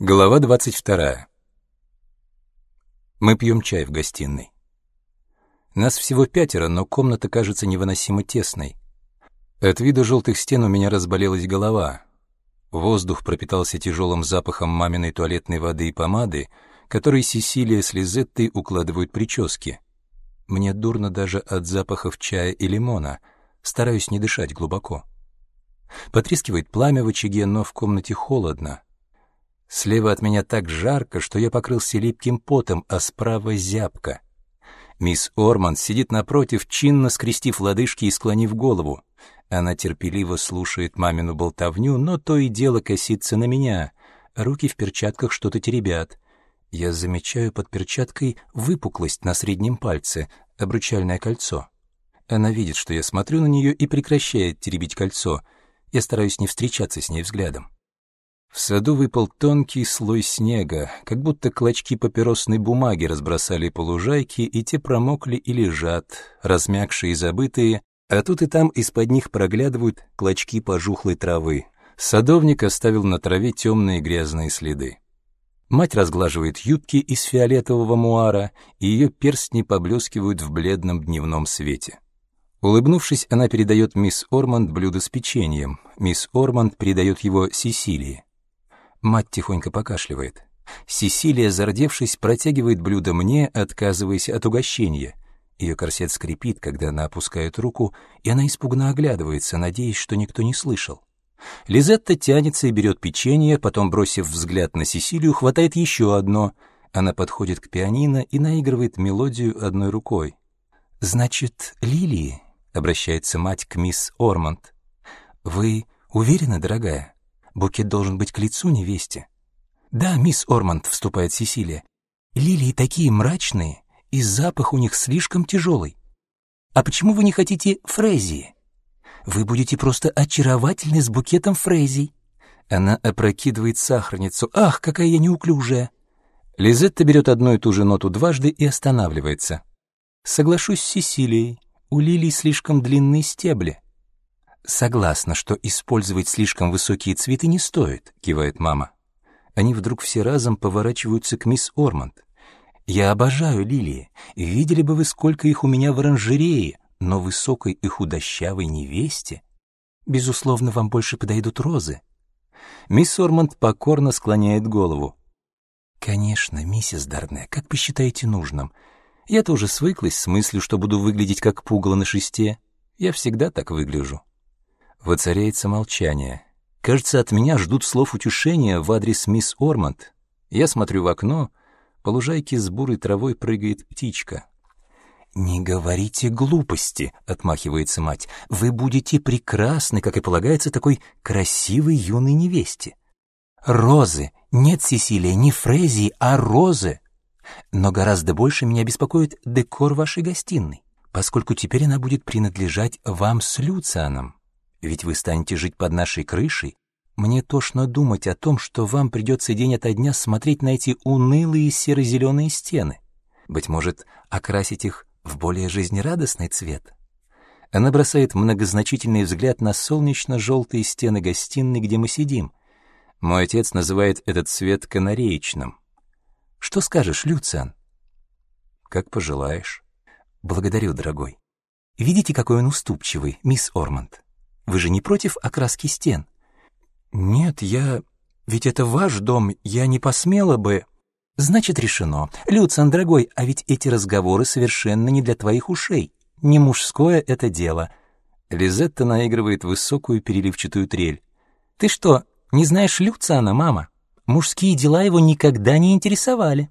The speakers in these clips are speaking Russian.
Глава 22. Мы пьем чай в гостиной. Нас всего пятеро, но комната кажется невыносимо тесной. От вида желтых стен у меня разболелась голова. Воздух пропитался тяжелым запахом маминой туалетной воды и помады, которой Сесилия с Лизеттой укладывают прически. Мне дурно даже от запахов чая и лимона, стараюсь не дышать глубоко. Потрескивает пламя в очаге, но в комнате холодно. Слева от меня так жарко, что я покрылся липким потом, а справа зябко. Мисс Орманд сидит напротив, чинно скрестив лодыжки и склонив голову. Она терпеливо слушает мамину болтовню, но то и дело косится на меня. Руки в перчатках что-то теребят. Я замечаю под перчаткой выпуклость на среднем пальце, обручальное кольцо. Она видит, что я смотрю на нее и прекращает теребить кольцо. Я стараюсь не встречаться с ней взглядом. В саду выпал тонкий слой снега, как будто клочки папиросной бумаги разбросали по лужайке, и те промокли и лежат, размягшие и забытые, а тут и там из-под них проглядывают клочки пожухлой травы. Садовник оставил на траве темные грязные следы. Мать разглаживает юбки из фиолетового муара, и ее перстни поблескивают в бледном дневном свете. Улыбнувшись, она передает мисс Орманд блюдо с печеньем. Мисс Орманд передает его Сесилии. Мать тихонько покашливает. Сесилия, зардевшись, протягивает блюдо мне, отказываясь от угощения. Ее корсет скрипит, когда она опускает руку, и она испуганно оглядывается, надеясь, что никто не слышал. Лизетта тянется и берет печенье, потом, бросив взгляд на Сесилию, хватает еще одно. Она подходит к пианино и наигрывает мелодию одной рукой. «Значит, лилии?» — обращается мать к мисс Ормонд. «Вы уверены, дорогая?» Букет должен быть к лицу невесте. Да, мисс Орманд, вступает Сесилия. Лилии такие мрачные, и запах у них слишком тяжелый. А почему вы не хотите фрезии? Вы будете просто очаровательны с букетом фрезий. Она опрокидывает сахарницу. Ах, какая я неуклюжая. Лизетта берет одну и ту же ноту дважды и останавливается. Соглашусь с Сесилией. У лилий слишком длинные стебли. «Согласна, что использовать слишком высокие цветы не стоит», — кивает мама. Они вдруг все разом поворачиваются к мисс Орманд. «Я обожаю лилии. Видели бы вы, сколько их у меня в оранжерее, но высокой и худощавой невесте. Безусловно, вам больше подойдут розы». Мисс Орманд покорно склоняет голову. «Конечно, миссис Дарне, как посчитаете нужным. Я тоже свыклась с мыслью, что буду выглядеть как пугало на шесте. Я всегда так выгляжу». Воцаряется молчание. Кажется, от меня ждут слов утешения в адрес мисс Орманд. Я смотрю в окно, по лужайке с бурой травой прыгает птичка. «Не говорите глупости», — отмахивается мать. «Вы будете прекрасны, как и полагается такой красивой юной невесте. Розы! Нет, Сесилия, не фрезии, а розы! Но гораздо больше меня беспокоит декор вашей гостиной, поскольку теперь она будет принадлежать вам с Люцианом. Ведь вы станете жить под нашей крышей. Мне тошно думать о том, что вам придется день ото дня смотреть на эти унылые серо-зеленые стены. Быть может, окрасить их в более жизнерадостный цвет? Она бросает многозначительный взгляд на солнечно-желтые стены гостиной, где мы сидим. Мой отец называет этот цвет канареечным. Что скажешь, Люциан? Как пожелаешь. Благодарю, дорогой. Видите, какой он уступчивый, мисс Орманд? Вы же не против окраски стен? Нет, я... Ведь это ваш дом, я не посмела бы... Значит, решено. Люциан, дорогой, а ведь эти разговоры совершенно не для твоих ушей. Не мужское это дело. Лизетта наигрывает высокую переливчатую трель. Ты что, не знаешь Люциана, мама? Мужские дела его никогда не интересовали.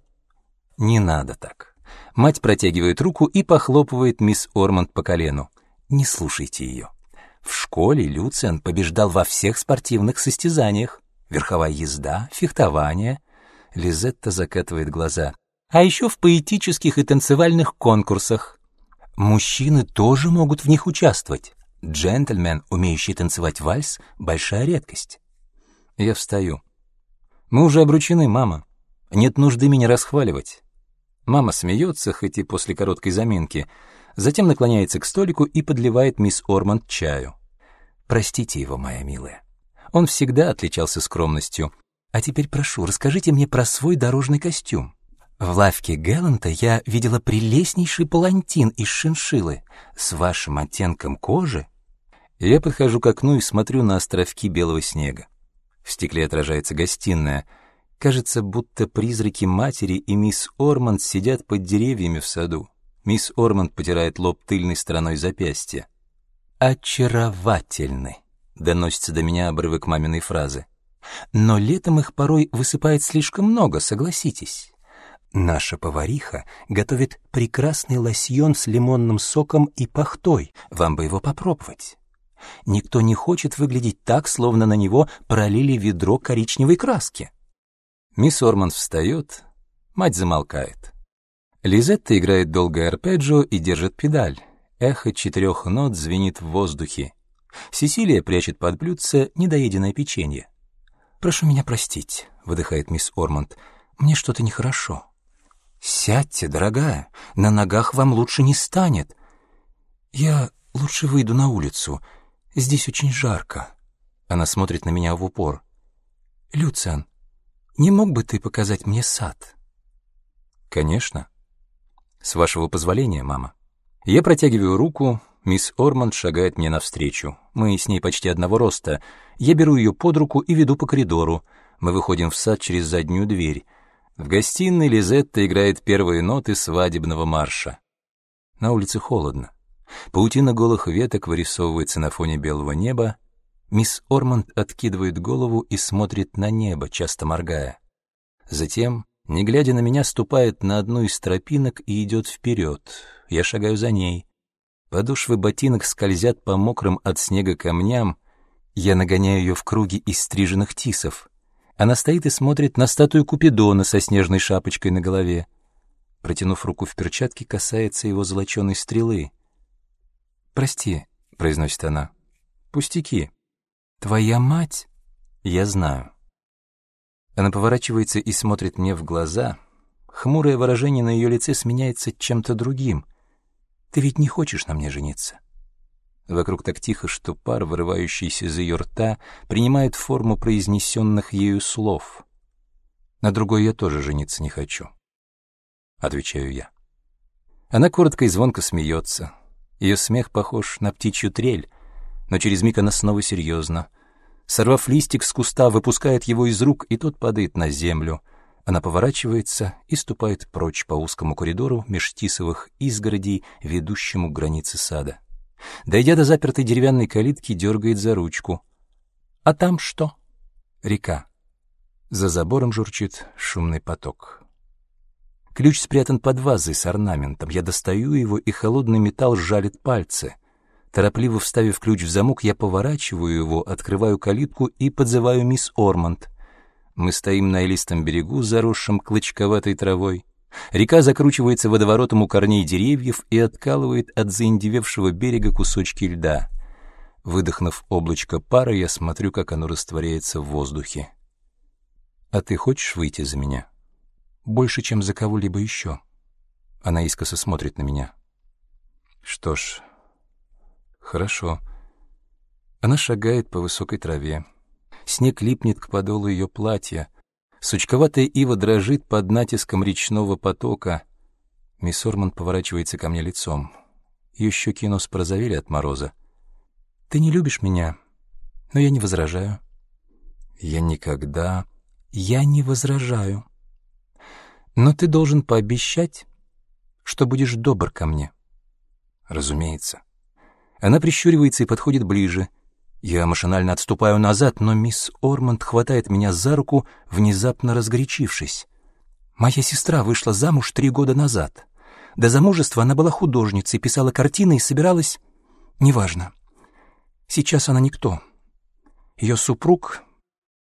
Не надо так. Мать протягивает руку и похлопывает мисс Орманд по колену. Не слушайте ее. В школе Люциан побеждал во всех спортивных состязаниях. Верховая езда, фехтование. Лизетта закатывает глаза. А еще в поэтических и танцевальных конкурсах. Мужчины тоже могут в них участвовать. Джентльмен, умеющий танцевать вальс, большая редкость. Я встаю. Мы уже обручены, мама. Нет нужды меня расхваливать. Мама смеется, хоть и после короткой заминки затем наклоняется к столику и подливает мисс Орманд чаю. Простите его, моя милая. Он всегда отличался скромностью. А теперь прошу, расскажите мне про свой дорожный костюм. В лавке Гэлланта я видела прелестнейший палантин из шиншиллы с вашим оттенком кожи. Я подхожу к окну и смотрю на островки белого снега. В стекле отражается гостиная. Кажется, будто призраки матери и мисс Орманд сидят под деревьями в саду. Мисс Орманд потирает лоб тыльной стороной запястья. «Очаровательны», — доносится до меня обрывок маминой фразы. «Но летом их порой высыпает слишком много, согласитесь». Наша повариха готовит прекрасный лосьон с лимонным соком и пахтой. Вам бы его попробовать. Никто не хочет выглядеть так, словно на него пролили ведро коричневой краски. Мисс Орман встает, мать замолкает. Лизетта играет долгое арпеджио и держит педаль. Эхо четырех нот звенит в воздухе. Сесилия прячет под блюдце недоеденное печенье. «Прошу меня простить», — выдыхает мисс Орманд. «Мне что-то нехорошо». «Сядьте, дорогая, на ногах вам лучше не станет». «Я лучше выйду на улицу. Здесь очень жарко». Она смотрит на меня в упор. «Люциан, не мог бы ты показать мне сад?» «Конечно. С вашего позволения, мама». Я протягиваю руку, мисс Орманд шагает мне навстречу. Мы с ней почти одного роста. Я беру ее под руку и веду по коридору. Мы выходим в сад через заднюю дверь. В гостиной Лизетта играет первые ноты свадебного марша. На улице холодно. Паутина голых веток вырисовывается на фоне белого неба. Мисс Орманд откидывает голову и смотрит на небо, часто моргая. Затем, не глядя на меня, ступает на одну из тропинок и идет вперед. Я шагаю за ней. Подошвы ботинок скользят по мокрым от снега камням. Я нагоняю ее в круге из стриженных тисов. Она стоит и смотрит на статую Купидона со снежной шапочкой на голове. Протянув руку в перчатке, касается его золоченой стрелы. «Прости», — произносит она. «Пустяки. Твоя мать?» «Я знаю». Она поворачивается и смотрит мне в глаза. Хмурое выражение на ее лице сменяется чем-то другим. «Ты ведь не хочешь на мне жениться?» Вокруг так тихо, что пар, вырывающийся из ее рта, принимает форму произнесенных ею слов. На другой я тоже жениться не хочу. Отвечаю я. Она коротко и звонко смеется. Ее смех похож на птичью трель, но через миг она снова серьезна. Сорвав листик с куста, выпускает его из рук, и тот падает на землю. Она поворачивается и ступает прочь по узкому коридору меж тисовых изгородей, ведущему к границе сада. Дойдя до запертой деревянной калитки, дергает за ручку. А там что? Река. За забором журчит шумный поток. Ключ спрятан под вазой с орнаментом. Я достаю его, и холодный металл жалит пальцы. Торопливо вставив ключ в замок, я поворачиваю его, открываю калитку и подзываю мисс Орманд. Мы стоим на элистом берегу, заросшем клочковатой травой. Река закручивается водоворотом у корней деревьев и откалывает от заиндевевшего берега кусочки льда. Выдохнув облачко пара, я смотрю, как оно растворяется в воздухе. «А ты хочешь выйти за меня?» «Больше, чем за кого-либо еще». Она искоса смотрит на меня. «Что ж, хорошо». Она шагает по высокой траве. Снег липнет к подолу ее платья. Сучковатая ива дрожит под натиском речного потока. Мисс Орман поворачивается ко мне лицом. Ее щеки и нос порозовели от мороза. «Ты не любишь меня, но я не возражаю». «Я никогда...» «Я не возражаю. Но ты должен пообещать, что будешь добр ко мне». «Разумеется». Она прищуривается и подходит ближе — я машинально отступаю назад, но мисс Орманд хватает меня за руку, внезапно разгорячившись. Моя сестра вышла замуж три года назад. До замужества она была художницей, писала картины и собиралась... Неважно. Сейчас она никто. Ее супруг...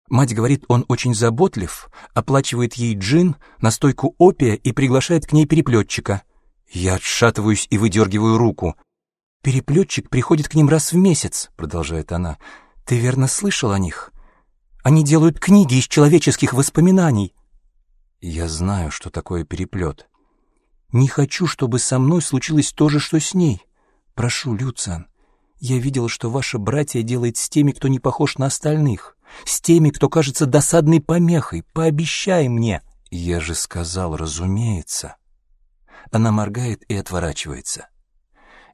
Мать говорит, он очень заботлив, оплачивает ей джин, настойку опия и приглашает к ней переплетчика. Я отшатываюсь и выдергиваю руку — «Переплетчик приходит к ним раз в месяц», — продолжает она. «Ты верно слышал о них? Они делают книги из человеческих воспоминаний». «Я знаю, что такое переплет. Не хочу, чтобы со мной случилось то же, что с ней. Прошу, Люциан, я видела, что ваше братье делает с теми, кто не похож на остальных. С теми, кто кажется досадной помехой. Пообещай мне. Я же сказал, разумеется. Она моргает и отворачивается.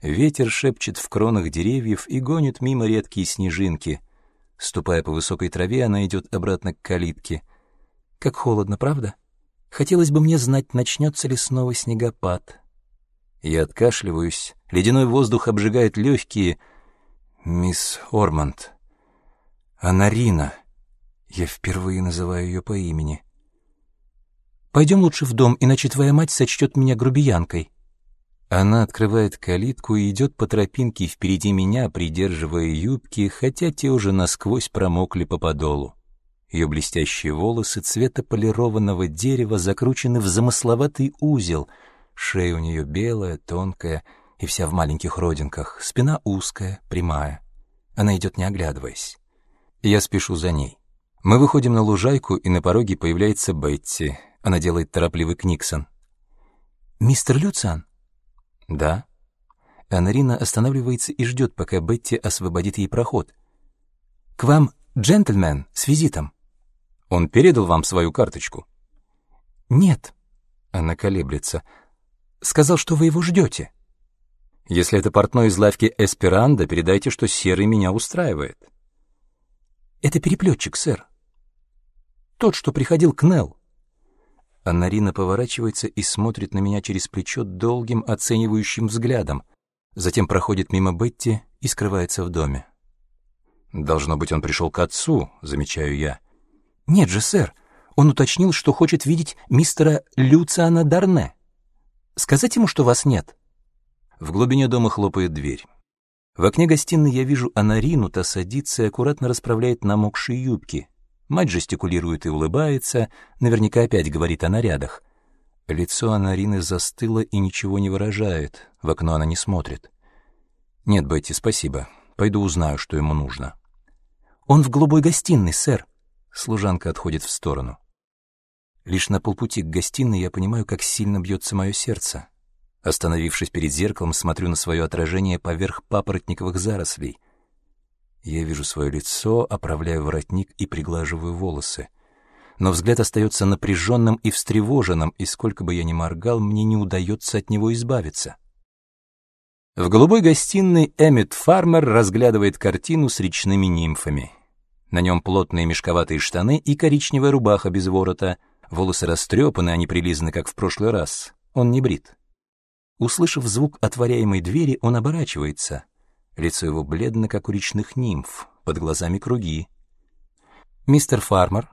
Ветер шепчет в кронах деревьев и гонит мимо редкие снежинки. Ступая по высокой траве, она идет обратно к калитке. Как холодно, правда? Хотелось бы мне знать, начнется ли снова снегопад. Я откашливаюсь, ледяной воздух обжигает легкие. Мисс Орманд. Анарина. Я впервые называю ее по имени. Пойдем лучше в дом, иначе твоя мать сочтет меня грубиянкой. Она открывает калитку и идет по тропинке впереди меня, придерживая юбки, хотя те уже насквозь промокли по подолу. Ее блестящие волосы цвета полированного дерева закручены в замысловатый узел, шея у нее белая, тонкая и вся в маленьких родинках, спина узкая, прямая. Она идет не оглядываясь. Я спешу за ней. Мы выходим на лужайку, и на пороге появляется Бетти. Она делает торопливый книксон. «Мистер Люциан?» «Да». Анарина останавливается и ждет, пока Бетти освободит ей проход. «К вам джентльмен с визитом». Он передал вам свою карточку? Нет. Она колеблется. Сказал, что вы его ждете. Если это портной из лавки Эсперанда, передайте, что серый меня устраивает. Это переплетчик, сэр. Тот, что приходил к Нелл. Аннарина поворачивается и смотрит на меня через плечо долгим оценивающим взглядом, затем проходит мимо Бетти и скрывается в доме. «Должно быть, он пришел к отцу», — замечаю я. «Нет же, сэр. Он уточнил, что хочет видеть мистера Люциана Дарне. Сказать ему, что вас нет». В глубине дома хлопает дверь. В окне гостиной я вижу Анарину, та садится и аккуратно расправляет намокшие юбки. Мать жестикулирует и улыбается, наверняка опять говорит о нарядах. Лицо Анарины застыло и ничего не выражает, в окно она не смотрит. «Нет, Бетти, спасибо. Пойду узнаю, что ему нужно». «Он в голубой гостиной, сэр», Служанка отходит в сторону. Лишь на полпути к гостиной я понимаю, как сильно бьется мое сердце. Остановившись перед зеркалом, смотрю на свое отражение поверх папоротниковых зарослей. Я вижу свое лицо, оправляю воротник и приглаживаю волосы. Но взгляд остается напряженным и встревоженным, и сколько бы я ни моргал, мне не удается от него избавиться. В голубой гостиной Эммет Фармер разглядывает картину с речными нимфами. На нем плотные мешковатые штаны и коричневая рубаха без ворота. Волосы растрепаны, не прилизаны, как в прошлый раз. Он не брит. Услышав звук отворяемой двери, он оборачивается. Лицо его бледно, как у речных нимф, под глазами круги. «Мистер Фармер?»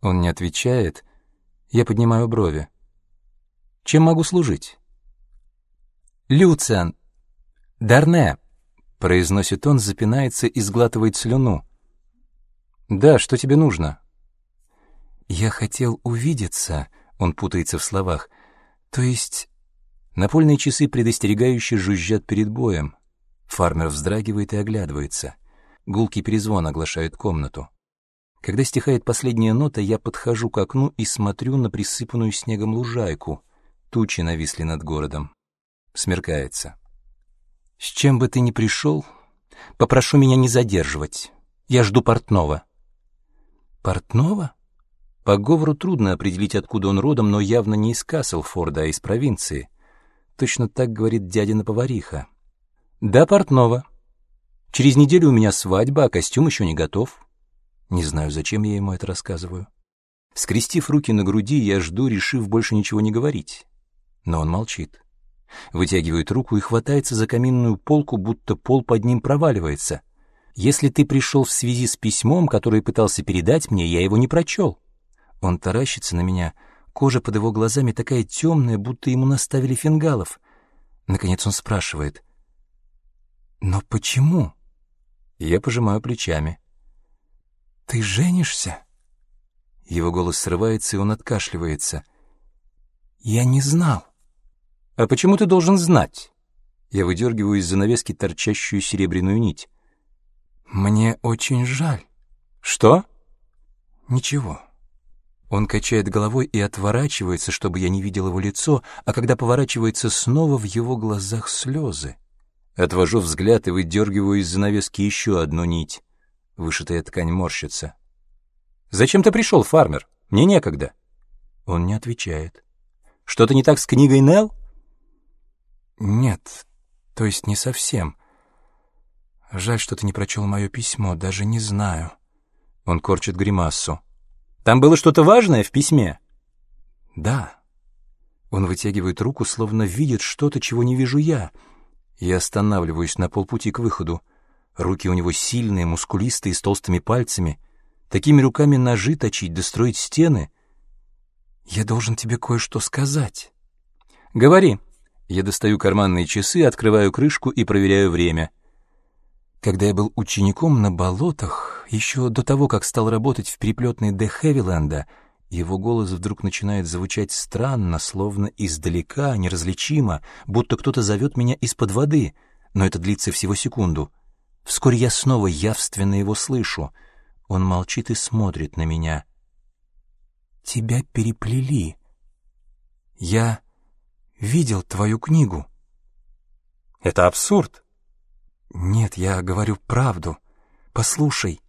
Он не отвечает. Я поднимаю брови. «Чем могу служить?» «Люциан! Дарне!» — произносит он, запинается и сглатывает слюну. «Да, что тебе нужно?» «Я хотел увидеться», — он путается в словах. «То есть...» Напольные часы предостерегающе жужжат перед боем. Фармер вздрагивает и оглядывается. Гулкий перезвон оглашает комнату. Когда стихает последняя нота, я подхожу к окну и смотрю на присыпанную снегом лужайку. Тучи нависли над городом. Смеркается. «С чем бы ты ни пришел, попрошу меня не задерживать. Я жду портного». Портного? По говору трудно определить, откуда он родом, но явно не из Каслфорда, а из провинции. Точно так говорит дядина повариха. Да, портного. Через неделю у меня свадьба, а костюм еще не готов. Не знаю, зачем я ему это рассказываю. Скрестив руки на груди, я жду, решив больше ничего не говорить. Но он молчит. Вытягивает руку и хватается за каминную полку, будто пол под ним проваливается. Если ты пришел в связи с письмом, которое пытался передать мне, я его не прочел. Он таращится на меня, кожа под его глазами такая темная, будто ему наставили фингалов. Наконец он спрашивает. «Но почему?» Я пожимаю плечами. «Ты женишься?» Его голос срывается, и он откашливается. «Я не знал». «А почему ты должен знать?» Я выдергиваю из занавески торчащую серебряную нить. «Мне очень жаль». «Что?» «Ничего». Он качает головой и отворачивается, чтобы я не видел его лицо, а когда поворачивается снова, в его глазах слезы. Отвожу взгляд и выдергиваю из занавески еще одну нить. Вышитая ткань морщится. «Зачем ты пришел, фармер? Мне некогда». Он не отвечает. «Что-то не так с книгой Нелл?» «Нет, то есть не совсем. Жаль, что ты не прочел мое письмо, даже не знаю». Он корчит гримассу. «Там было что-то важное в письме?» «Да». Он вытягивает руку, словно видит что-то, чего не вижу я. Я останавливаюсь на полпути к выходу. Руки у него сильные, мускулистые, с толстыми пальцами. Такими руками ножи точить, достроить стены. Я должен тебе кое-что сказать. Говори. Я достаю карманные часы, открываю крышку и проверяю время. Когда я был учеником на болотах, еще до того, как стал работать в переплетной Де Хевиленда, его голос вдруг начинает звучать странно, словно издалека, неразличимо, будто кто-то зовет меня из-под воды, но это длится всего секунду. Вскоре я снова явственно его слышу. Он молчит и смотрит на меня. «Тебя переплели. Я видел твою книгу». «Это абсурд». «Нет, я говорю правду. Послушай».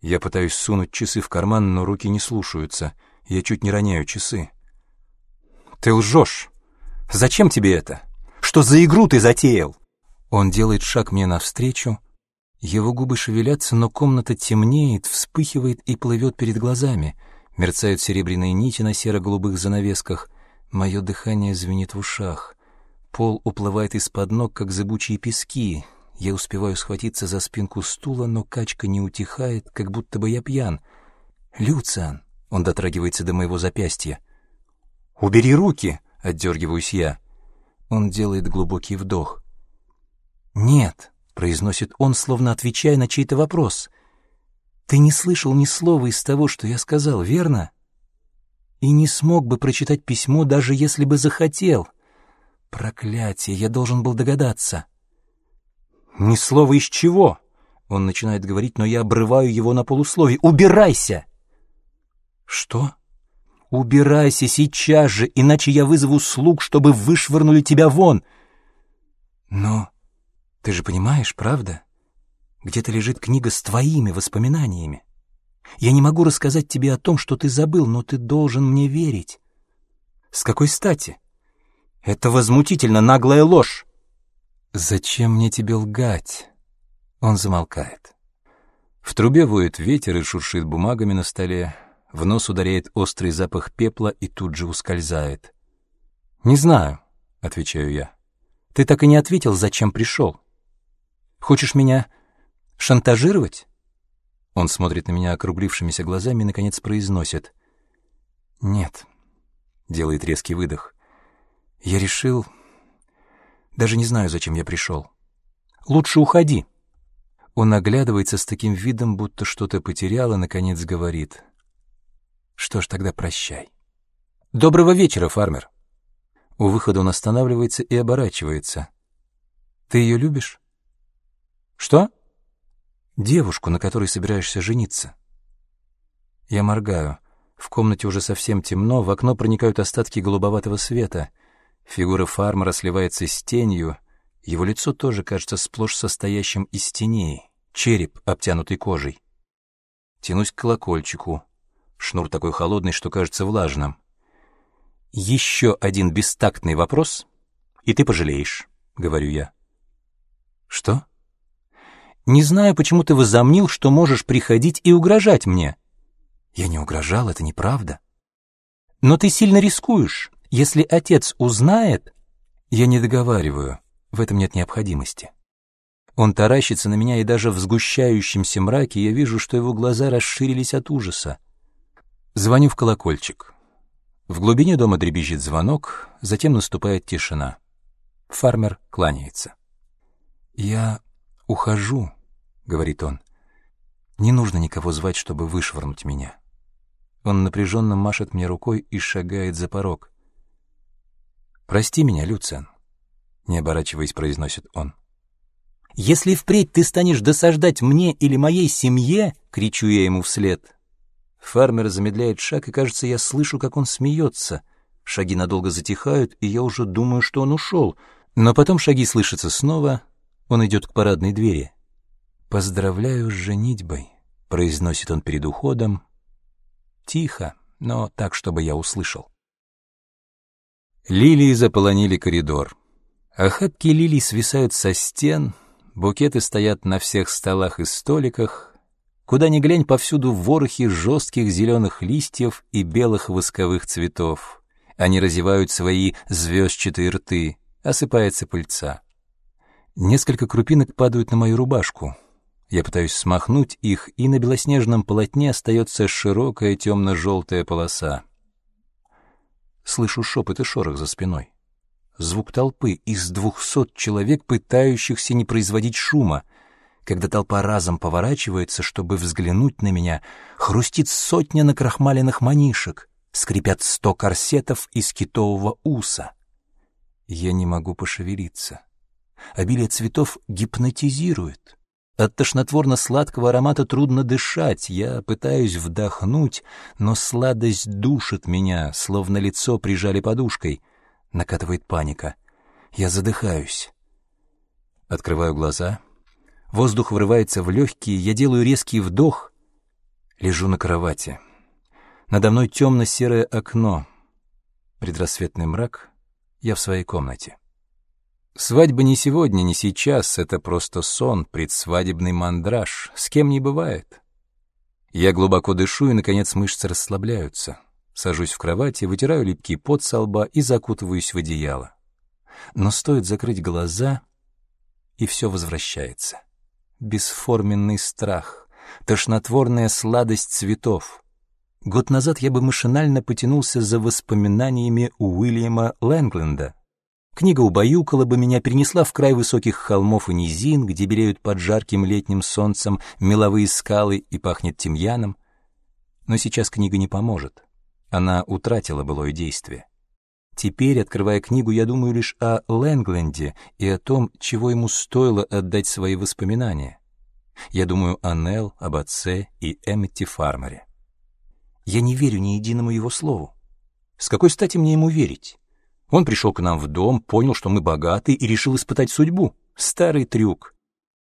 Я пытаюсь сунуть часы в карман, но руки не слушаются. Я чуть не роняю часы. «Ты лжешь! Зачем тебе это? Что за игру ты затеял?» Он делает шаг мне навстречу. Его губы шевелятся, но комната темнеет, вспыхивает и плывет перед глазами. Мерцают серебряные нити на серо-голубых занавесках. Мое дыхание звенит в ушах. Пол уплывает из-под ног, как зыбучие пески. Я успеваю схватиться за спинку стула, но качка не утихает, как будто бы я пьян. «Люциан!» — он дотрагивается до моего запястья. «Убери руки!» — отдергиваюсь я. Он делает глубокий вдох. «Нет», — произносит он, словно отвечая на чей-то вопрос. «Ты не слышал ни слова из того, что я сказал, верно? И не смог бы прочитать письмо, даже если бы захотел. Проклятие, я должен был догадаться». «Ни слова из чего?» Он начинает говорить, но я обрываю его на полусловие. «Убирайся!» «Что?» «Убирайся сейчас же, иначе я вызову слуг, чтобы вышвырнули тебя вон!» «Но ты же понимаешь, правда? Где-то лежит книга с твоими воспоминаниями. Я не могу рассказать тебе о том, что ты забыл, но ты должен мне верить». «С какой стати?» «Это возмутительно наглая ложь!» «Зачем мне тебе лгать?» Он замолкает. В трубе воет ветер и шуршит бумагами на столе. В нос ударяет острый запах пепла и тут же ускользает. «Не знаю», — отвечаю я. «Ты так и не ответил, зачем пришел. Хочешь меня шантажировать?» Он смотрит на меня округлившимися глазами и, наконец, произносит. «Нет», — делает резкий выдох. «Я решил, даже не знаю, зачем я пришел. Лучше уходи. Он оглядывается с таким видом, будто что-то потерял, и, наконец, говорит. Что ж, тогда прощай. Доброго вечера, фармер. У выхода он останавливается и оборачивается. Ты ее любишь? Что? Девушку, на которой собираешься жениться. Я моргаю. В комнате уже совсем темно, в окно проникают остатки голубоватого света. Фигура фармера сливается с тенью, его лицо тоже кажется сплошь состоящим из теней, череп, обтянутый кожей. Тянусь к колокольчику. Шнур такой холодный, что кажется влажным. «Еще один бестактный вопрос, и ты пожалеешь», — говорю я. «Что?» «Не знаю, почему ты возомнил, что можешь приходить и угрожать мне». «Я не угрожал, это неправда». «Но ты сильно рискуешь. Если отец узнает... Я не договариваю, в этом нет необходимости. Он таращится на меня, и даже в сгущающемся мраке я вижу, что его глаза расширились от ужаса. Звоню в колокольчик. В глубине дома дребезжит звонок, затем наступает тишина. Фармер кланяется. «Я ухожу», — говорит он. «Не нужно никого звать, чтобы вышвырнуть меня». Он напряженно машет мне рукой и шагает за порог. «Прости меня, Люциан», — не оборачиваясь, произносит он. «Если впредь ты станешь досаждать мне или моей семье», — кричу я ему вслед. Фармер замедляет шаг, и, кажется, я слышу, как он смеется. Шаги надолго затихают, и я уже думаю, что он ушел. Но потом шаги слышатся снова, он идет к парадной двери. «Поздравляю с женитьбой», — произносит он перед уходом. Тихо, но так, чтобы я услышал. Лилии заполонили коридор. Охапки лилий свисают со стен, букеты стоят на всех столах и столиках. Куда ни глянь, повсюду ворохи жестких зеленых листьев и белых восковых цветов. Они разевают свои звездчатые рты, осыпается пыльца. Несколько крупинок падают на мою рубашку. Я пытаюсь смахнуть их, и на белоснежном полотне остается широкая темно-желтая полоса. Слышу шепот и шорох за спиной. Звук толпы из двухсот человек, пытающихся не производить шума. Когда толпа разом поворачивается, чтобы взглянуть на меня, хрустит сотня накрахмаленных манишек, скрипят сто корсетов из китового уса. Я не могу пошевелиться. Обилие цветов гипнотизирует. От тошнотворно-сладкого аромата трудно дышать. Я пытаюсь вдохнуть, но сладость душит меня, словно лицо прижали подушкой. Накатывает паника. Я задыхаюсь. Открываю глаза. Воздух врывается в легкие, я делаю резкий вдох. Лежу на кровати. Надо мной темно-серое окно. Предрассветный мрак. Я в своей комнате. Свадьба не сегодня, не сейчас, это просто сон, предсвадебный мандраж, с кем не бывает. Я глубоко дышу, и, наконец, мышцы расслабляются. Сажусь в кровати, вытираю липкий пот со лба и закутываюсь в одеяло. Но стоит закрыть глаза, и все возвращается. Бесформенный страх, тошнотворная сладость цветов. Год назад я бы машинально потянулся за воспоминаниями Уильяма Лэнгленда — Книга убаюкала бы меня, перенесла в край высоких холмов и низин, где белеют под жарким летним солнцем меловые скалы и пахнет тимьяном. Но сейчас книга не поможет. Она утратила былое действие. Теперь, открывая книгу, я думаю лишь о Лэнгленде и о том, чего ему стоило отдать свои воспоминания. Я думаю о Нелл, об отце и Эмметти Фармере. Я не верю ни единому его слову. С какой стати мне ему верить? Он пришел к нам в дом, понял, что мы богаты, и решил испытать судьбу. Старый трюк.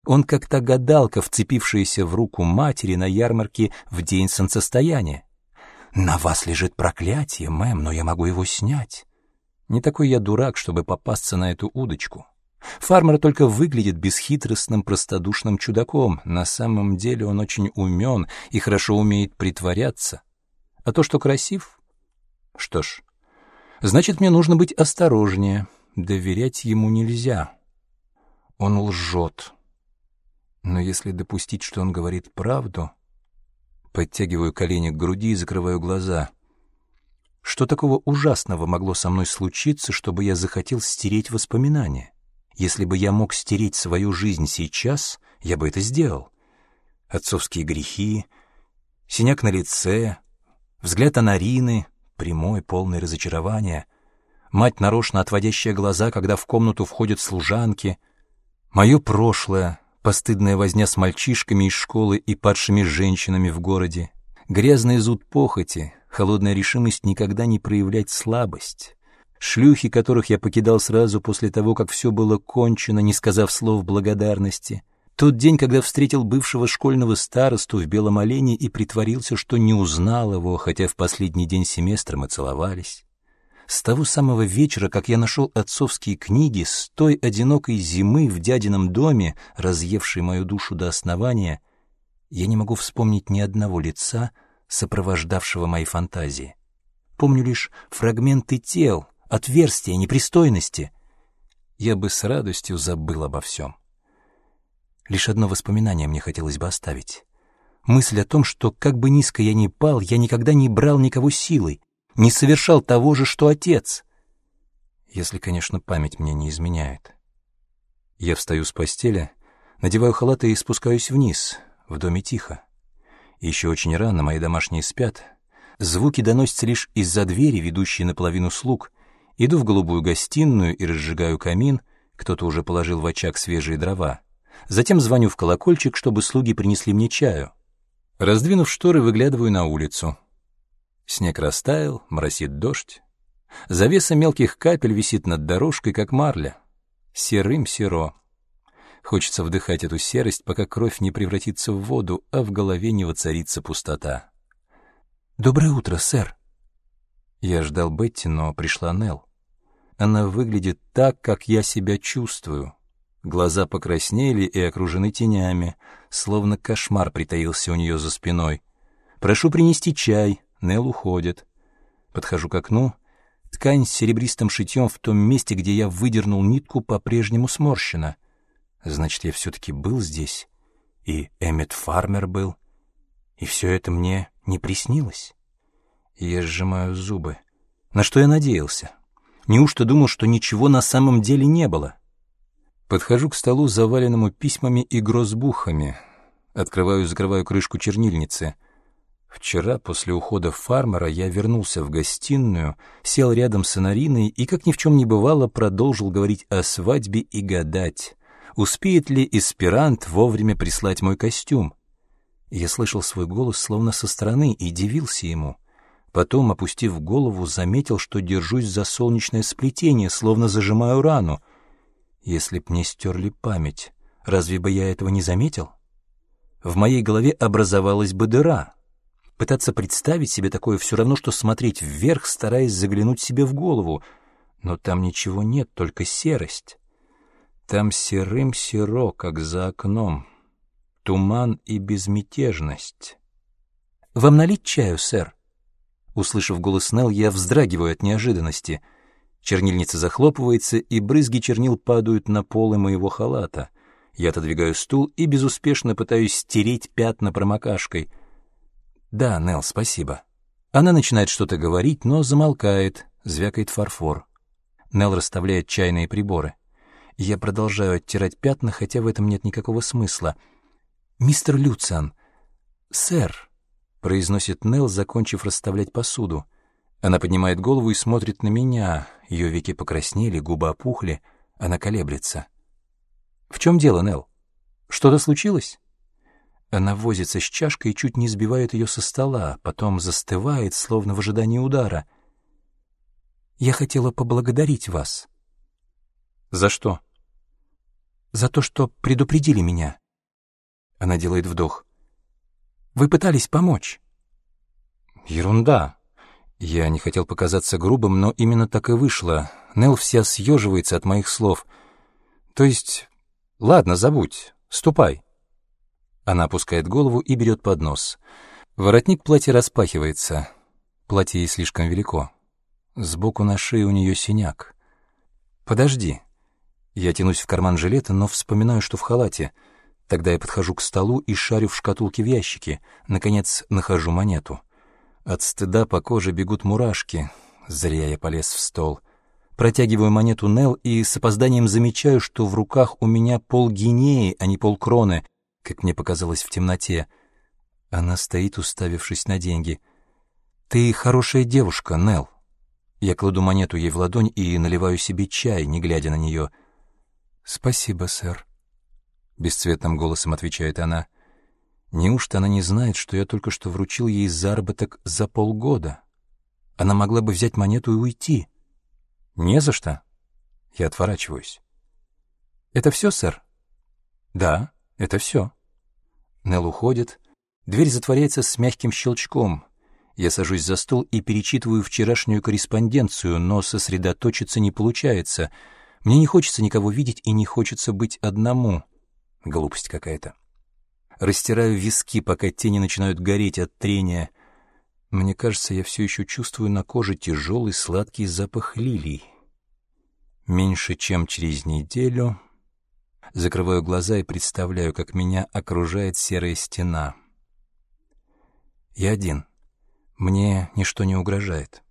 Он как то гадалка, вцепившаяся в руку матери на ярмарке в день солнцестояния. «На вас лежит проклятие, мэм, но я могу его снять». Не такой я дурак, чтобы попасться на эту удочку. Фармер только выглядит бесхитростным, простодушным чудаком. На самом деле он очень умен и хорошо умеет притворяться. А то, что красив... Что ж, Значит, мне нужно быть осторожнее. Доверять ему нельзя. Он лжет. Но если допустить, что он говорит правду... Подтягиваю колени к груди и закрываю глаза. Что такого ужасного могло со мной случиться, чтобы я захотел стереть воспоминания? Если бы я мог стереть свою жизнь сейчас, я бы это сделал. Отцовские грехи, синяк на лице, взгляд Анарины, прямой, полный разочарования, мать, нарочно отводящая глаза, когда в комнату входят служанки, мое прошлое, постыдная возня с мальчишками из школы и падшими женщинами в городе, грязный зуд похоти, холодная решимость никогда не проявлять слабость, шлюхи, которых я покидал сразу после того, как все было кончено, не сказав слов благодарности — тот день, когда встретил бывшего школьного старосту в белом олене и притворился, что не узнал его, хотя в последний день семестра мы целовались. С того самого вечера, как я нашел отцовские книги, с той одинокой зимы в дядином доме, разъевшей мою душу до основания, я не могу вспомнить ни одного лица, сопровождавшего мои фантазии. Помню лишь фрагменты тел, отверстия, непристойности. Я бы с радостью забыл обо всем. Лишь одно воспоминание мне хотелось бы оставить. Мысль о том, что как бы низко я ни пал, я никогда не брал никого силой, не совершал того же, что отец. Если, конечно, память мне не изменяет. Я встаю с постели, надеваю халат и спускаюсь вниз. В доме тихо. Еще очень рано, мои домашние спят. Звуки доносятся лишь из-за двери, ведущей наполовину слуг. Иду в голубую гостиную и разжигаю камин. Кто-то уже положил в очаг свежие дрова. Затем звоню в колокольчик, чтобы слуги принесли мне чаю. Раздвинув шторы, выглядываю на улицу. Снег растаял, моросит дождь. Завеса мелких капель висит над дорожкой, как марля. Серым серо. Хочется вдыхать эту серость, пока кровь не превратится в воду, а в голове не воцарится пустота. «Доброе утро, сэр!» Я ждал Бетти, но пришла Нелл. Она выглядит так, как я себя чувствую. Глаза покраснели и окружены тенями, словно кошмар притаился у нее за спиной. «Прошу принести чай», Нелл уходит. Подхожу к окну. Ткань с серебристым шитьем в том месте, где я выдернул нитку, по-прежнему сморщена — Значит, я все-таки был здесь, и Эммет Фармер был, и все это мне не приснилось. Я сжимаю зубы. На что я надеялся? Неужто думал, что ничего на самом деле не было? Подхожу к столу, заваленному письмами и грозбухами. Открываю и закрываю крышку чернильницы. Вчера, после ухода фармера, я вернулся в гостиную, сел рядом с Анариной и, как ни в чем не бывало, продолжил говорить о свадьбе и гадать успеет ли эсперант вовремя прислать мой костюм. Я слышал свой голос словно со стороны и дивился ему. Потом, опустив голову, заметил, что держусь за солнечное сплетение, словно зажимаю рану. Если б мне стерли память, разве бы я этого не заметил? В моей голове образовалась бы дыра. Пытаться представить себе такое все равно, что смотреть вверх, стараясь заглянуть себе в голову. Но там ничего нет, только серость. Там серым серо, как за окном, туман и безмятежность. «Вам налить чаю, сэр?» Услышав голос Нелл, я вздрагиваю от неожиданности. Чернильница захлопывается, и брызги чернил падают на полы моего халата. Я отодвигаю стул и безуспешно пытаюсь стереть пятна промокашкой. «Да, Нелл, спасибо». Она начинает что-то говорить, но замолкает, звякает фарфор. Нелл расставляет чайные приборы. Я продолжаю оттирать пятна, хотя в этом нет никакого смысла. «Мистер Люциан!» «Сэр!» — произносит Нелл, закончив расставлять посуду. Она поднимает голову и смотрит на меня. Ее веки покраснели, губы опухли. Она колеблется. «В чем дело, Нелл? Что-то случилось?» Она возится с чашкой и чуть не сбивает ее со стола, потом застывает, словно в ожидании удара. «Я хотела поблагодарить вас». «За что?» за то, что предупредили меня». Она делает вдох. «Вы пытались помочь». «Ерунда». Я не хотел показаться грубым, но именно так и вышло. Нел вся съеживается от моих слов. «То есть... Ладно, забудь. Ступай». Она опускает голову и берет поднос. Воротник платья распахивается. Платье ей слишком велико. Сбоку на шее у нее синяк. «Подожди», я тянусь в карман жилета, но вспоминаю, что в халате. Тогда я подхожу к столу и шарю в шкатулке в ящике. Наконец, нахожу монету. От стыда по коже бегут мурашки. Зря я полез в стол. Протягиваю монету Нел и с опозданием замечаю, что в руках у меня полгинеи, а не полкроны, как мне показалось в темноте. Она стоит, уставившись на деньги. «Ты хорошая девушка, Нел. Я кладу монету ей в ладонь и наливаю себе чай, не глядя на нее — «Спасибо, сэр», — бесцветным голосом отвечает она. «Неужто она не знает, что я только что вручил ей заработок за полгода? Она могла бы взять монету и уйти». «Не за что». Я отворачиваюсь. «Это все, сэр?» «Да, это все». Нелл уходит. Дверь затворяется с мягким щелчком. Я сажусь за стол и перечитываю вчерашнюю корреспонденцию, но сосредоточиться не получается — мне не хочется никого видеть и не хочется быть одному. Глупость какая-то. Растираю виски, пока тени начинают гореть от трения. Мне кажется, я все еще чувствую на коже тяжелый сладкий запах лилий. Меньше чем через неделю закрываю глаза и представляю, как меня окружает серая стена. Я один. Мне ничто не угрожает.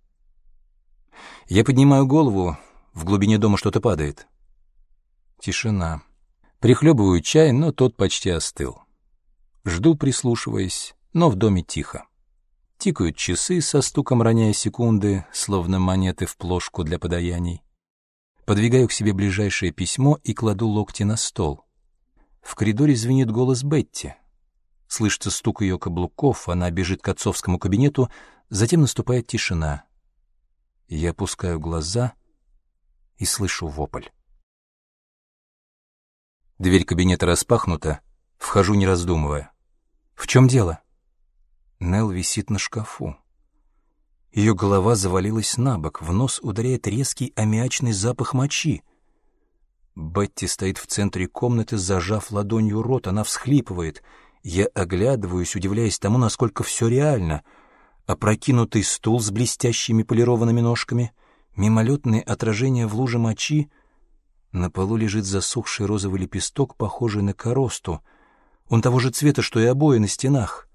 Я поднимаю голову, в глубине дома что-то падает. Тишина. Прихлебываю чай, но тот почти остыл. Жду, прислушиваясь, но в доме тихо. Тикают часы со стуком роняя секунды, словно монеты в плошку для подаяний. Подвигаю к себе ближайшее письмо и кладу локти на стол. В коридоре звенит голос Бетти. Слышится стук ее каблуков, она бежит к отцовскому кабинету, затем наступает тишина. Я опускаю глаза — и слышу вопль. Дверь кабинета распахнута, вхожу не раздумывая. «В чем дело?» Нел висит на шкафу. Ее голова завалилась на бок, в нос ударяет резкий аммиачный запах мочи. Бетти стоит в центре комнаты, зажав ладонью рот, она всхлипывает. Я оглядываюсь, удивляясь тому, насколько все реально. Опрокинутый стул с блестящими полированными ножками, мимолетные отражения в луже мочи. На полу лежит засохший розовый лепесток, похожий на коросту. Он того же цвета, что и обои на стенах.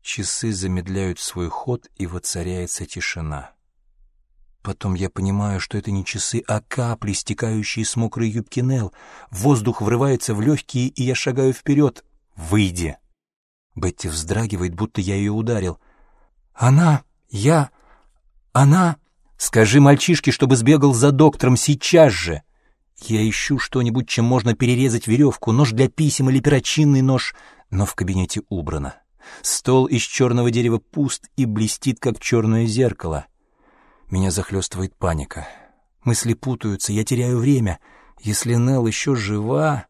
Часы замедляют свой ход, и воцаряется тишина. Потом я понимаю, что это не часы, а капли, стекающие с мокрой юбки Нел. Воздух врывается в легкие, и я шагаю вперед. «Выйди!» Бетти вздрагивает, будто я ее ударил. «Она! Я! Она!» «Скажи мальчишке, чтобы сбегал за доктором сейчас же!» Я ищу что-нибудь, чем можно перерезать веревку, нож для писем или перочинный нож, но в кабинете убрано. Стол из черного дерева пуст и блестит, как черное зеркало. Меня захлестывает паника. Мысли путаются, я теряю время. Если Нелл еще жива...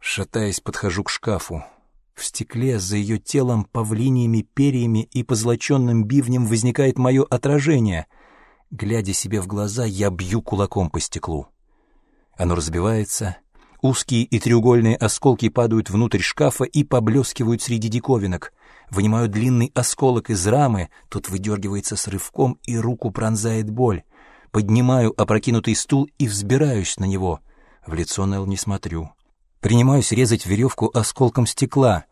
Шатаясь, подхожу к шкафу. В стекле за ее телом павлиниями, перьями и позлоченным бивнем возникает мое отражение. Глядя себе в глаза, я бью кулаком по стеклу. Оно разбивается, Узкие и треугольные осколки падают внутрь шкафа и поблескивают среди диковинок. Вынимаю длинный осколок из рамы, тот выдергивается с рывком, и руку пронзает боль. Поднимаю опрокинутый стул и взбираюсь на него. В лицо Нелл не смотрю. Принимаюсь резать веревку осколком стекла.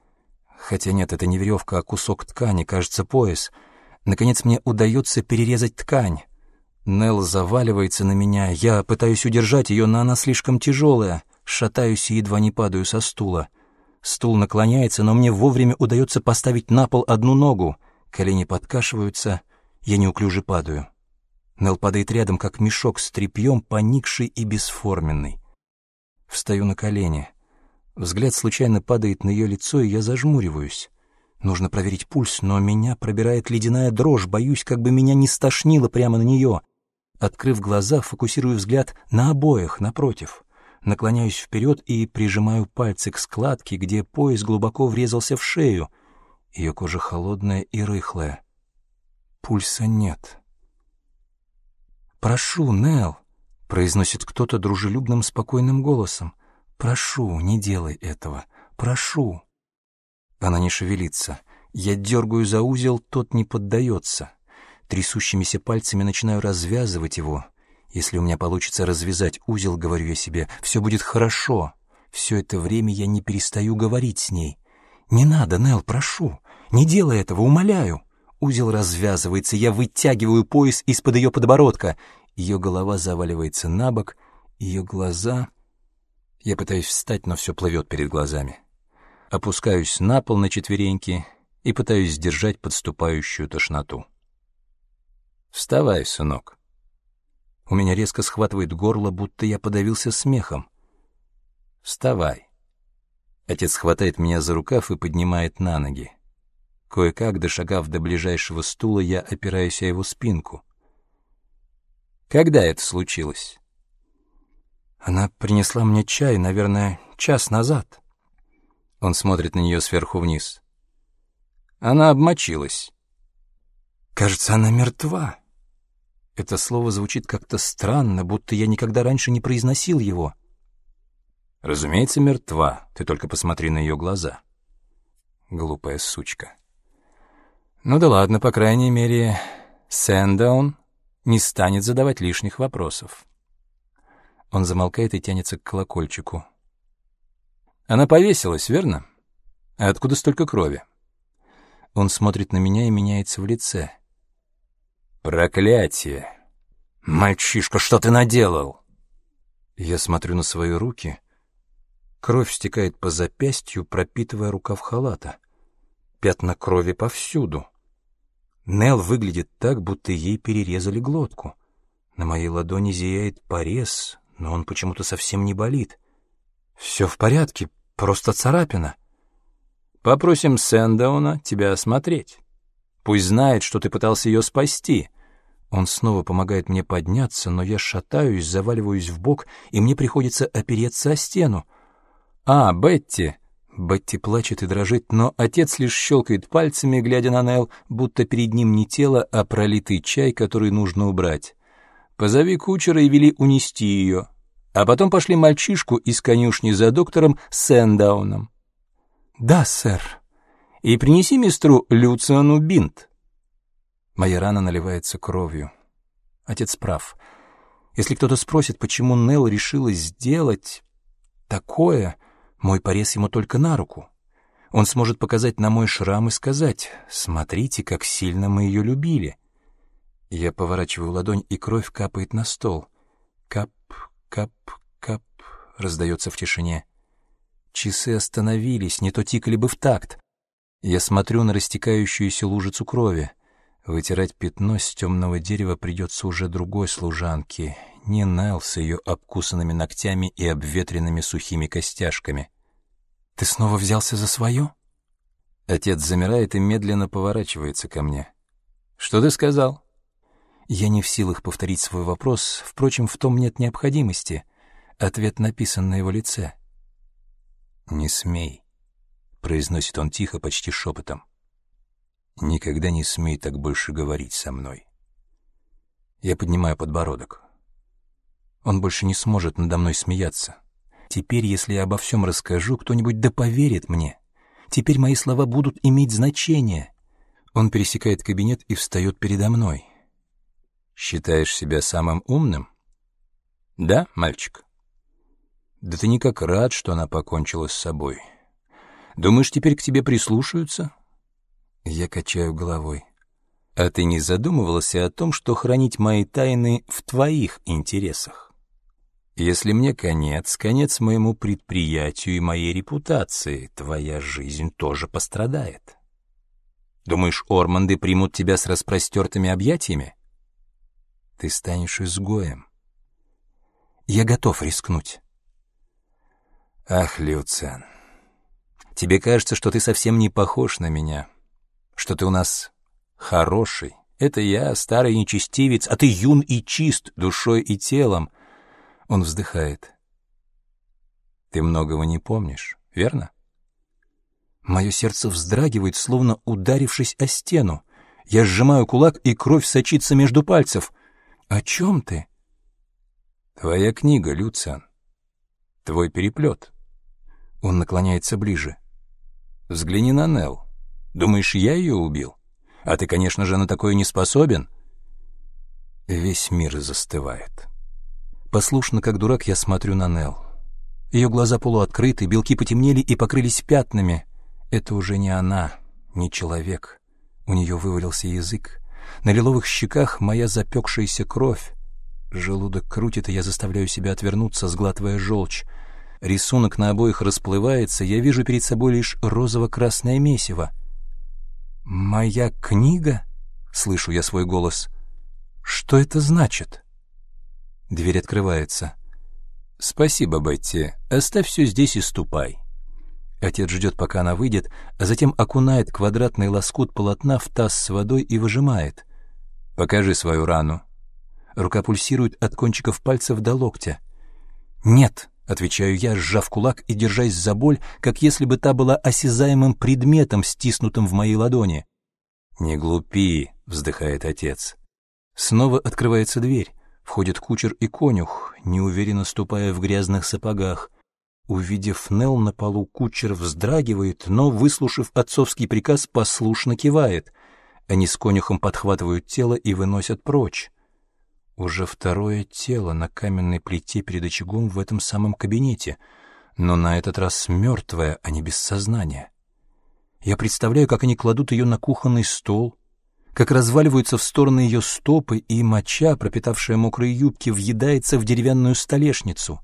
Хотя нет, это не веревка, а кусок ткани, кажется, пояс. Наконец мне удается перерезать ткань. Нелл заваливается на меня, я пытаюсь удержать ее, но она слишком тяжелая. Шатаюсь и едва не падаю со стула. Стул наклоняется, но мне вовремя удается поставить на пол одну ногу. Колени подкашиваются, я неуклюже падаю. Нел падает рядом, как мешок с тряпьем, поникший и бесформенный. Встаю на колени. Взгляд случайно падает на ее лицо, и я зажмуриваюсь. Нужно проверить пульс, но меня пробирает ледяная дрожь, боюсь, как бы меня не стошнило прямо на нее. Открыв глаза, фокусирую взгляд на обоих напротив наклоняюсь вперед и прижимаю пальцы к складке, где пояс глубоко врезался в шею. Ее кожа холодная и рыхлая. Пульса нет. «Прошу, Нел», — произносит кто-то дружелюбным, спокойным голосом. «Прошу, не делай этого. Прошу». Она не шевелится. Я дергаю за узел, тот не поддается. Трясущимися пальцами начинаю развязывать его. Если у меня получится развязать узел, говорю я себе, все будет хорошо. Все это время я не перестаю говорить с ней. «Не надо, Нел, прошу. Не делай этого, умоляю». Узел развязывается, я вытягиваю пояс из-под ее подбородка. Ее голова заваливается на бок, ее глаза... Я пытаюсь встать, но все плывет перед глазами. Опускаюсь на пол на четвереньки и пытаюсь сдержать подступающую тошноту. «Вставай, сынок», у меня резко схватывает горло, будто я подавился смехом. «Вставай!» Отец хватает меня за рукав и поднимает на ноги. Кое-как, дошагав до ближайшего стула, я опираюсь о его спинку. «Когда это случилось?» «Она принесла мне чай, наверное, час назад». Он смотрит на нее сверху вниз. «Она обмочилась». «Кажется, она мертва». Это слово звучит как-то странно, будто я никогда раньше не произносил его. Разумеется, мертва. Ты только посмотри на ее глаза. Глупая сучка. Ну да ладно, по крайней мере, Сэндаун не станет задавать лишних вопросов. Он замолкает и тянется к колокольчику. Она повесилась, верно? А откуда столько крови? Он смотрит на меня и меняется в лице. Проклятие! Мальчишка, что ты наделал? Я смотрю на свои руки. Кровь стекает по запястью, пропитывая рукав халата. Пятна крови повсюду. Нел выглядит так, будто ей перерезали глотку. На моей ладони зияет порез, но он почему-то совсем не болит. Все в порядке, просто царапина. Попросим Сэндауна тебя осмотреть. Пусть знает, что ты пытался ее спасти. Он снова помогает мне подняться, но я шатаюсь, заваливаюсь в бок, и мне приходится опереться о стену. «А, Бетти!» Бетти плачет и дрожит, но отец лишь щелкает пальцами, глядя на Нелл, будто перед ним не тело, а пролитый чай, который нужно убрать. «Позови кучера и вели унести ее». А потом пошли мальчишку из конюшни за доктором Сэндауном. «Да, сэр. И принеси мистеру Люциану бинт». Моя рана наливается кровью. Отец прав. Если кто-то спросит, почему Нелл решила сделать такое, мой порез ему только на руку. Он сможет показать на мой шрам и сказать, «Смотрите, как сильно мы ее любили». Я поворачиваю ладонь, и кровь капает на стол. Кап, кап, кап, раздается в тишине. Часы остановились, не то тикали бы в такт. Я смотрю на растекающуюся лужицу крови. Вытирать пятно с темного дерева придется уже другой служанке, не Нелл с ее обкусанными ногтями и обветренными сухими костяшками. «Ты снова взялся за свое?» Отец замирает и медленно поворачивается ко мне. «Что ты сказал?» Я не в силах повторить свой вопрос, впрочем, в том нет необходимости. Ответ написан на его лице. «Не смей», — произносит он тихо, почти шепотом. «Никогда не смей так больше говорить со мной». Я поднимаю подбородок. Он больше не сможет надо мной смеяться. Теперь, если я обо всем расскажу, кто-нибудь да поверит мне. Теперь мои слова будут иметь значение. Он пересекает кабинет и встает передо мной. Считаешь себя самым умным? Да, мальчик? Да ты никак рад, что она покончила с собой. Думаешь, теперь к тебе прислушаются? Я качаю головой. А ты не задумывался о том, что хранить мои тайны в твоих интересах? Если мне конец, конец моему предприятию и моей репутации, твоя жизнь тоже пострадает. Думаешь, Орманды примут тебя с распростертыми объятиями? Ты станешь изгоем. Я готов рискнуть. Ах, Люциан, тебе кажется, что ты совсем не похож на меня, что ты у нас хороший. Это я, старый нечестивец, а ты юн и чист душой и телом — он вздыхает. Ты многого не помнишь, верно? Мое сердце вздрагивает, словно ударившись о стену. Я сжимаю кулак, и кровь сочится между пальцев. О чем ты? Твоя книга, Люциан. Твой переплет. Он наклоняется ближе. Взгляни на Нел. Думаешь, я ее убил? А ты, конечно же, на такое не способен. Весь мир застывает. Послушно, как дурак, я смотрю на Нел. Ее глаза полуоткрыты, белки потемнели и покрылись пятнами. Это уже не она, не человек. У нее вывалился язык. На лиловых щеках моя запекшаяся кровь. Желудок крутит, и я заставляю себя отвернуться, сглатывая желчь. Рисунок на обоих расплывается, я вижу перед собой лишь розово-красное месиво. «Моя книга?» — слышу я свой голос. «Что это значит?» Дверь открывается. «Спасибо, Бетти. Оставь все здесь и ступай». Отец ждет, пока она выйдет, а затем окунает квадратный лоскут полотна в таз с водой и выжимает. «Покажи свою рану». Рука пульсирует от кончиков пальцев до локтя. «Нет», — отвечаю я, сжав кулак и держась за боль, как если бы та была осязаемым предметом, стиснутым в моей ладони. «Не глупи», — вздыхает отец. Снова открывается дверь. Входит кучер и конюх, неуверенно ступая в грязных сапогах. Увидев Нел на полу, кучер вздрагивает, но, выслушав отцовский приказ, послушно кивает. Они с конюхом подхватывают тело и выносят прочь. Уже второе тело на каменной плите перед очагом в этом самом кабинете, но на этот раз мертвое, а не без сознания. Я представляю, как они кладут ее на кухонный стол, как разваливаются в стороны ее стопы, и моча, пропитавшая мокрые юбки, въедается в деревянную столешницу.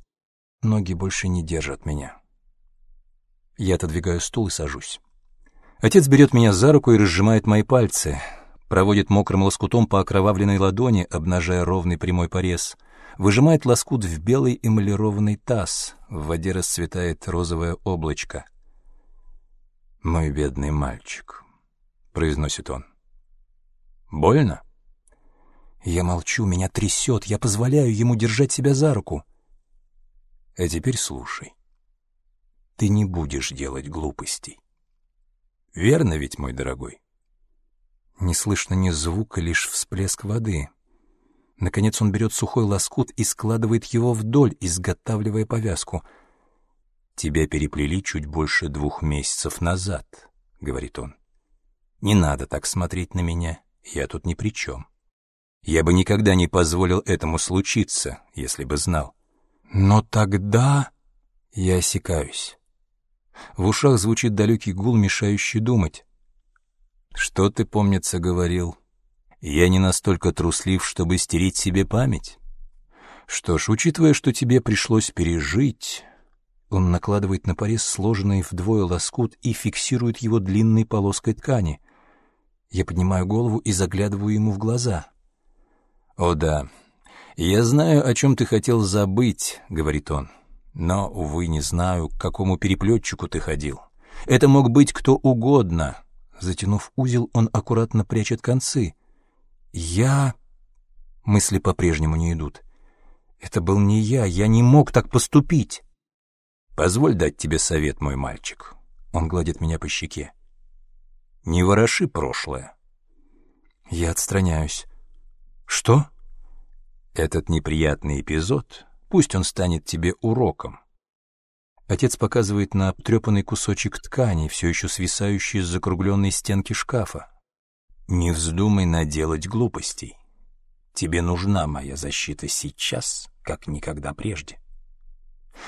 Ноги больше не держат меня. Я отодвигаю стул и сажусь. Отец берет меня за руку и разжимает мои пальцы, проводит мокрым лоскутом по окровавленной ладони, обнажая ровный прямой порез, выжимает лоскут в белый эмалированный таз, в воде расцветает розовое облачко. «Мой бедный мальчик», — произносит он. Больно? Я молчу, меня трясет, я позволяю ему держать себя за руку. А теперь слушай. ты не будешь делать глупостей. Верно ведь, мой дорогой? Не слышно ни звука, лишь всплеск воды. Наконец он берет сухой лоскут и складывает его вдоль, изготавливая повязку. «Тебя переплели чуть больше двух месяцев назад», — говорит он. «Не надо так смотреть на меня, я тут ни при чем. Я бы никогда не позволил этому случиться, если бы знал. Но тогда я осекаюсь. В ушах звучит далекий гул, мешающий думать. «Что ты, помнится, говорил? Я не настолько труслив, чтобы стереть себе память. Что ж, учитывая, что тебе пришлось пережить...» Он накладывает на порез сложенный вдвое лоскут и фиксирует его длинной полоской ткани. Я поднимаю голову и заглядываю ему в глаза. «О да, я знаю, о чем ты хотел забыть», — говорит он. «Но, увы, не знаю, к какому переплетчику ты ходил. Это мог быть кто угодно». Затянув узел, он аккуратно прячет концы. «Я...» Мысли по-прежнему не идут. «Это был не я, я не мог так поступить!» «Позволь дать тебе совет, мой мальчик». Он гладит меня по щеке. «Не вороши прошлое». Я отстраняюсь. «Что?» «Этот неприятный эпизод, пусть он станет тебе уроком. Отец показывает на обтрепанный кусочек ткани, все еще свисающий с закругленной стенки шкафа. «Не вздумай наделать глупостей. Тебе нужна моя защита сейчас, как никогда прежде.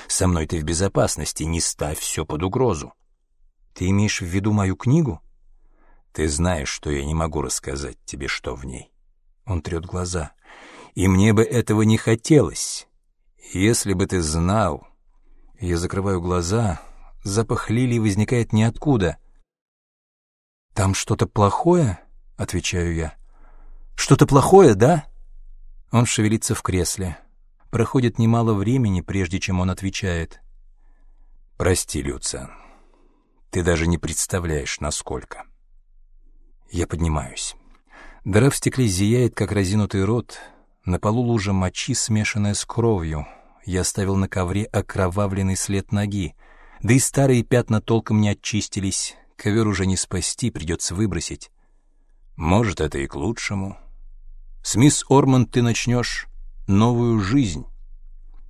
Со мной ты в безопасности, не ставь все под угрозу. Ты имеешь в виду мою книгу? Ты знаешь, что я не могу рассказать тебе, что в ней. Он трет глаза. И мне бы этого не хотелось. Если бы ты знал, я закрываю глаза. Запах лилии возникает ниоткуда. «Там что-то плохое?» — отвечаю я. «Что-то плохое, да?» Он шевелится в кресле. Проходит немало времени, прежде чем он отвечает. «Прости, Люциан, ты даже не представляешь, насколько». Я поднимаюсь. Дыра в стекле зияет, как разинутый рот. На полу лужа мочи, смешанная с кровью — я оставил на ковре окровавленный след ноги, да и старые пятна толком не очистились, ковер уже не спасти, придется выбросить. Может, это и к лучшему. С мисс Орманд ты начнешь новую жизнь.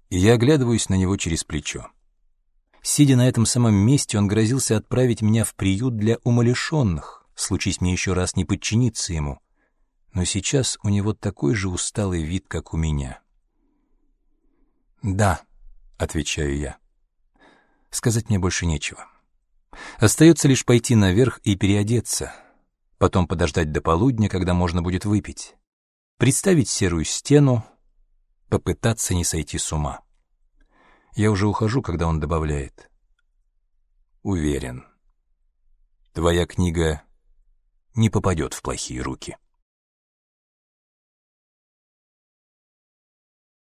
И я оглядываюсь на него через плечо. Сидя на этом самом месте, он грозился отправить меня в приют для умалишенных, случись мне еще раз не подчиниться ему. Но сейчас у него такой же усталый вид, как у меня. «Да», — отвечаю я. Сказать мне больше нечего. Остается лишь пойти наверх и переодеться, потом подождать до полудня, когда можно будет выпить, представить серую стену, попытаться не сойти с ума. Я уже ухожу, когда он добавляет. «Уверен, твоя книга не попадет в плохие руки».